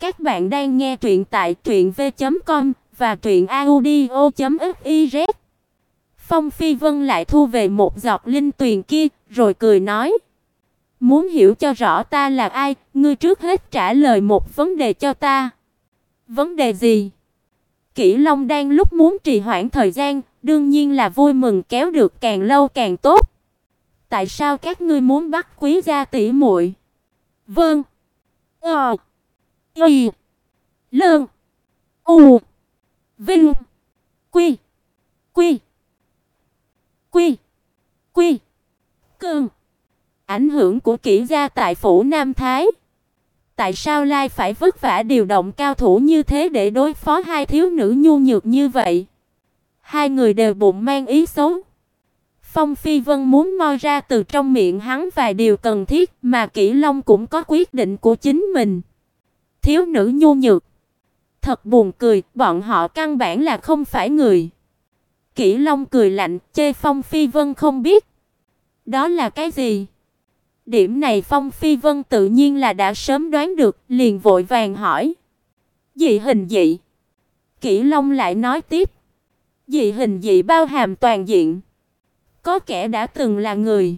Các bạn đang nghe truyện tại truyệnv.com và truyệnaudio.fiz. Phong Phi Vân lại thu về một giọt linh tuyền kia, rồi cười nói: "Muốn hiểu cho rõ ta là ai, ngươi trước hết trả lời một vấn đề cho ta." "Vấn đề gì?" Kỷ Long đang lúc muốn trì hoãn thời gian, đương nhiên là vui mừng kéo được càng lâu càng tốt. Tại sao các ngươi muốn bắt Quý gia tỷ muội? Vâng. Ờ. Y. Lương. U. Vinh. Quy. Quy. Quy. Quy. Cương. Ảnh hưởng của kỹ gia tại phủ Nam Thái. Tại sao Lai phải vất vả điều động cao thủ như thế để đối phó hai thiếu nữ nhu nhược như vậy? Hai người đều bụng mang ý xấu. Phong Phi Vân muốn moi ra từ trong miệng hắn vài điều cần thiết, mà Kỷ Long cũng có quyết định của chính mình. Thiếu nữ nhu nhược. Thật buồn cười, bọn họ căn bản là không phải người. Kỷ Long cười lạnh, chê Phong Phi Vân không biết. Đó là cái gì? Điểm này Phong Phi Vân tự nhiên là đã sớm đoán được, liền vội vàng hỏi. Dị hình dị? Kỷ Long lại nói tiếp. Dị hình dị bao hàm toàn diện. Có kẻ đã từng là người,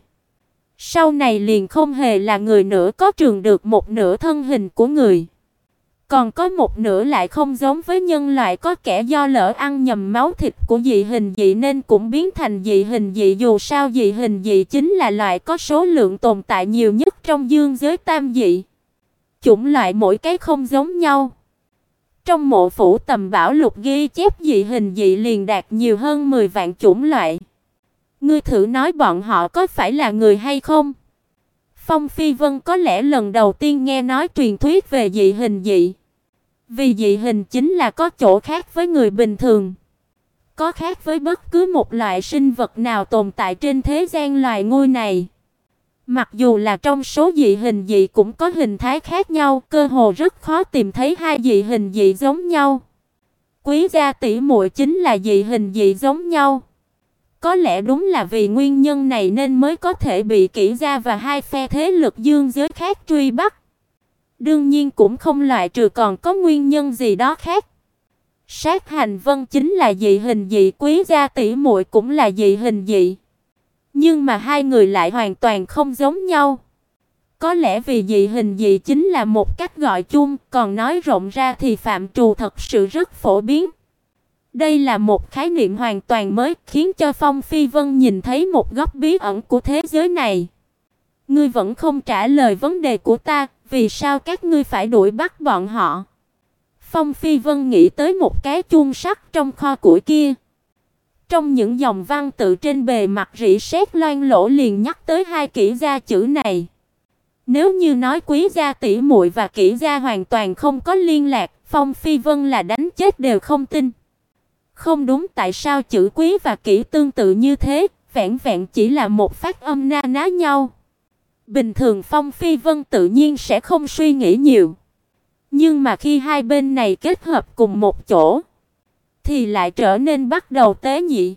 sau này liền không hề là người nữa, có trường được một nửa thân hình của người. Còn có một nửa lại không giống với nhân loại, có kẻ do lỡ ăn nhầm máu thịt của dị hình dị nên cũng biến thành dị hình dị, dù sao dị hình dị chính là loại có số lượng tồn tại nhiều nhất trong dương giới tam dị. Chủng loại mỗi cái không giống nhau. Trong mộ phủ tầm bảo lục ghi chép dị hình dị liền đạt nhiều hơn 10 vạn chủng loại. Ngươi thử nói bọn họ có phải là người hay không? Phong Phi Vân có lẽ lần đầu tiên nghe nói truyền thuyết về dị hình dị. Vì dị hình chính là có chỗ khác với người bình thường. Có khác với bất cứ một loại sinh vật nào tồn tại trên thế gian loài ngôi này. Mặc dù là trong số dị hình dị cũng có hình thái khác nhau, cơ hồ rất khó tìm thấy hai dị hình dị giống nhau. Quý gia tỷ muội chính là dị hình dị giống nhau. Có lẽ đúng là vì nguyên nhân này nên mới có thể bị kỹ gia và hai phe thế lực dương giới khác truy bắt. Đương nhiên cũng không loại trừ còn có nguyên nhân gì đó khác. Sát hành vân chính là dị hình dị quý gia tỷ muội cũng là dị hình dị. Nhưng mà hai người lại hoàn toàn không giống nhau. Có lẽ vì dị hình dị chính là một cách gọi chung, còn nói rộng ra thì phạm trù thật sự rất phổ biến. Đây là một khái niệm hoàn toàn mới, khiến cho Phong Phi Vân nhìn thấy một góc bí ẩn của thế giới này. Ngươi vẫn không trả lời vấn đề của ta, vì sao các ngươi phải đuổi bắt bọn họ? Phong Phi Vân nghĩ tới một cái chuông sắt trong kho củi kia. Trong những dòng văn tự trên bề mặt rỉ sét loang lỗ liền nhắc tới hai kỹ gia chữ này. Nếu như nói Quý gia tỷ muội và kỹ gia hoàn toàn không có liên lạc, Phong Phi Vân là đánh chết đều không tin. Không đúng tại sao chữ quý và kỹ tương tự như thế, vẹn vẹn chỉ là một phát âm na ná nhau. Bình thường Phong Phi Vân tự nhiên sẽ không suy nghĩ nhiều. Nhưng mà khi hai bên này kết hợp cùng một chỗ, thì lại trở nên bắt đầu tế nhị.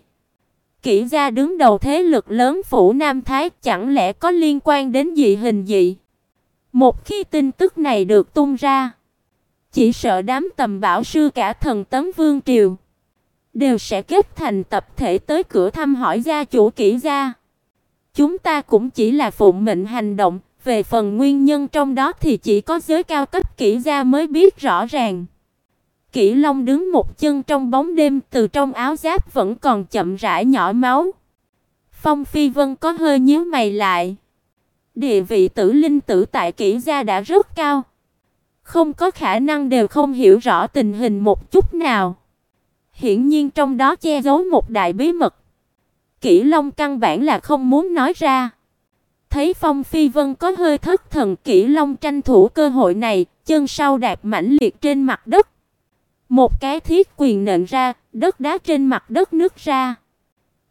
Kỷ gia đứng đầu thế lực lớn phủ Nam Thái chẳng lẽ có liên quan đến dị hình dị? Một khi tin tức này được tung ra, chỉ sợ đám tầm bảo sư cả thần tấm vương triều đều sẽ kết thành tập thể tới cửa thăm hỏi gia chủ Kỷ gia. Chúng ta cũng chỉ là phụng mệnh hành động, về phần nguyên nhân trong đó thì chỉ có giới cao cấp kỹ gia mới biết rõ ràng. Kỷ Long đứng một chân trong bóng đêm, từ trong áo giáp vẫn còn chậm rãi nhỏ máu. Phong Phi Vân có hơi nhíu mày lại. Địa vị tử linh tử tại kỹ gia đã rất cao, không có khả năng đều không hiểu rõ tình hình một chút nào. Hiển nhiên trong đó che giấu một đại bí mật. Kỷ Long căn bản là không muốn nói ra. Thấy Phong Phi Vân có hơi thất thần, Kỷ Long tranh thủ cơ hội này, chân sau đạp mãnh liệt trên mặt đất. Một cái thiết quyền nện ra, đất đá trên mặt đất nứt ra.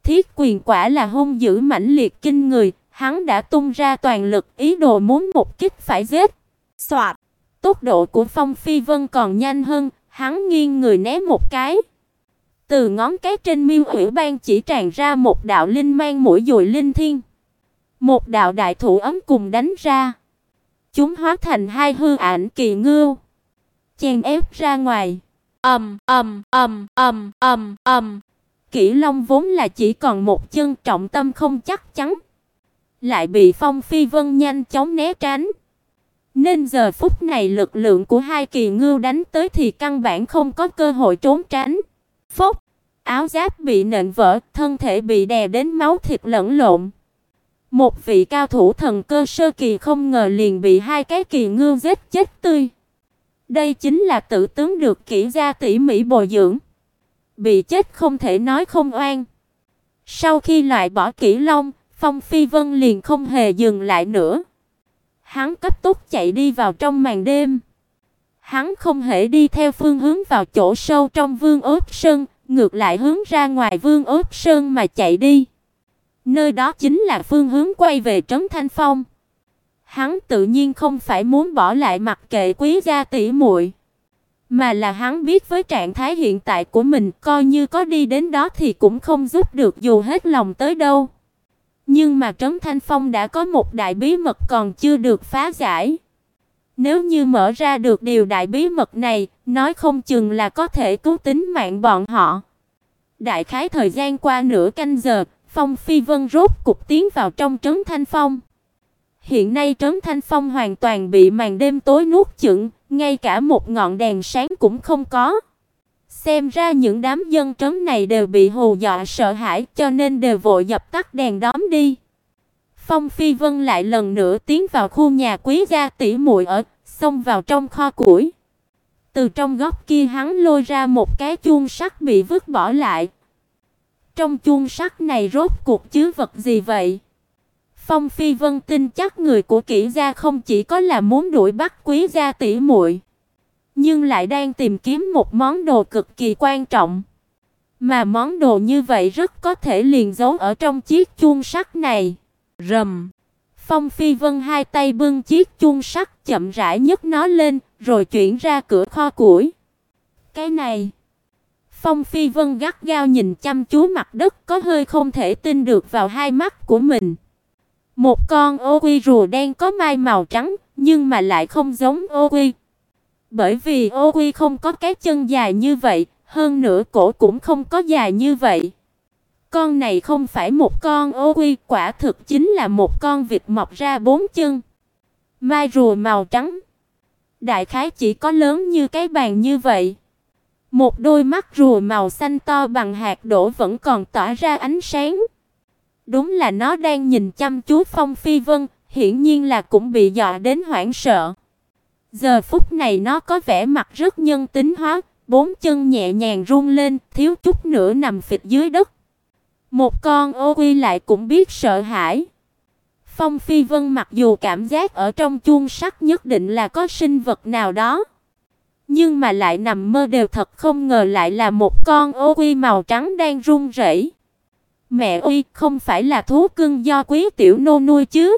Thiết quyền quả là hung dữ mãnh liệt kinh người, hắn đã tung ra toàn lực, ý đồ muốn một kích phải giết. Soạt, tốc độ của Phong Phi Vân còn nhanh hơn, hắn nghiêng người né một cái. Từ ngón cái trên miêu ủy ban chỉ tràn ra một đạo linh mang mũi dùi linh thiên. Một đạo đại thủ ấm cùng đánh ra. Chúng hóa thành hai hư ảnh kỳ ngưu. chen ép ra ngoài. Ầm ầm ầm ầm ầm ầm. Kỷ Long vốn là chỉ còn một chân trọng tâm không chắc chắn, lại bị Phong Phi Vân nhanh chóng né tránh. Nên giờ phút này lực lượng của hai kỳ ngưu đánh tới thì căn bản không có cơ hội trốn tránh. Phốc, áo giáp bị nện vỡ, thân thể bị đè đến máu thịt lẫn lộn. Một vị cao thủ thần cơ sơ kỳ không ngờ liền bị hai cái kỳ ngưu giết chết tươi. Đây chính là tử tướng được kỹ gia tỉ mỉ bồi dưỡng. Bị chết không thể nói không oan. Sau khi loại bỏ kỹ long, Phong Phi Vân liền không hề dừng lại nữa. Hắn cấp tốc chạy đi vào trong màn đêm. Hắn không hề đi theo phương hướng vào chỗ sâu trong Vương Ốc Sơn, ngược lại hướng ra ngoài Vương Ốc Sơn mà chạy đi. Nơi đó chính là phương hướng quay về trấn Thanh Phong. Hắn tự nhiên không phải muốn bỏ lại mặc kệ quý gia tỷ muội, mà là hắn biết với trạng thái hiện tại của mình, coi như có đi đến đó thì cũng không giúp được dù hết lòng tới đâu. Nhưng mà Trấn Thanh Phong đã có một đại bí mật còn chưa được phá giải. Nếu như mở ra được điều đại bí mật này, nói không chừng là có thể cứu tính mạng bọn họ. Đại khái thời gian qua nửa canh giờ, Phong Phi Vân rốt cục tiến vào trong trấn Thanh Phong. Hiện nay trấn Thanh Phong hoàn toàn bị màn đêm tối nuốt chửng, ngay cả một ngọn đèn sáng cũng không có. Xem ra những đám dân trấn này đều bị hù dọa sợ hãi, cho nên đều vội dập tắt đèn đóm đi. Phong Phi Vân lại lần nữa tiến vào khu nhà quý gia tỷ muội ở, xông vào trong kho củi. Từ trong góc kia hắn lôi ra một cái chuông sắt bị vứt bỏ lại. Trong chuông sắt này rốt cuộc chứa vật gì vậy? Phong Phi Vân tin chắc người của Kỷ gia không chỉ có là muốn đuổi bắt quý gia tỷ muội, nhưng lại đang tìm kiếm một món đồ cực kỳ quan trọng. Mà món đồ như vậy rất có thể liền giấu ở trong chiếc chuông sắt này. Rầm. Phong Phi Vân hai tay bưng chiếc chuông sắt chậm rãi nhấc nó lên, rồi chuyển ra cửa kho củi. Cái này, Phong Phi Vân gắt gao nhìn chăm chú mặt đất, có hơi không thể tin được vào hai mắt của mình. Một con ô quy rùa đen có mai màu trắng, nhưng mà lại không giống ô quy. Bởi vì ô quy không có cái chân dài như vậy, hơn nữa cổ cũng không có dài như vậy. Con này không phải một con ô quy, quả thực chính là một con vịt mọc ra bốn chân. Mai rùa màu trắng, đại khái chỉ có lớn như cái bàn như vậy. Một đôi mắt rùa màu xanh to bằng hạt đỗ vẫn còn tỏa ra ánh sáng. Đúng là nó đang nhìn chăm chú Phong Phi Vân, hiển nhiên là cũng bị dọa đến hoảng sợ. Giờ phút này nó có vẻ mặt rất nhân tính hóa, bốn chân nhẹ nhàng run lên, thiếu chút nữa nằm phịch dưới đất. Một con ô quy lại cũng biết sợ hãi. Phong Phi Vân mặc dù cảm giác ở trong chuông sắt nhất định là có sinh vật nào đó, nhưng mà lại nằm mơ đều thật không ngờ lại là một con ô quy màu trắng đang run rẩy. Mẹ ơi, không phải là thú cưng do quý tiểu nô nuôi chứ?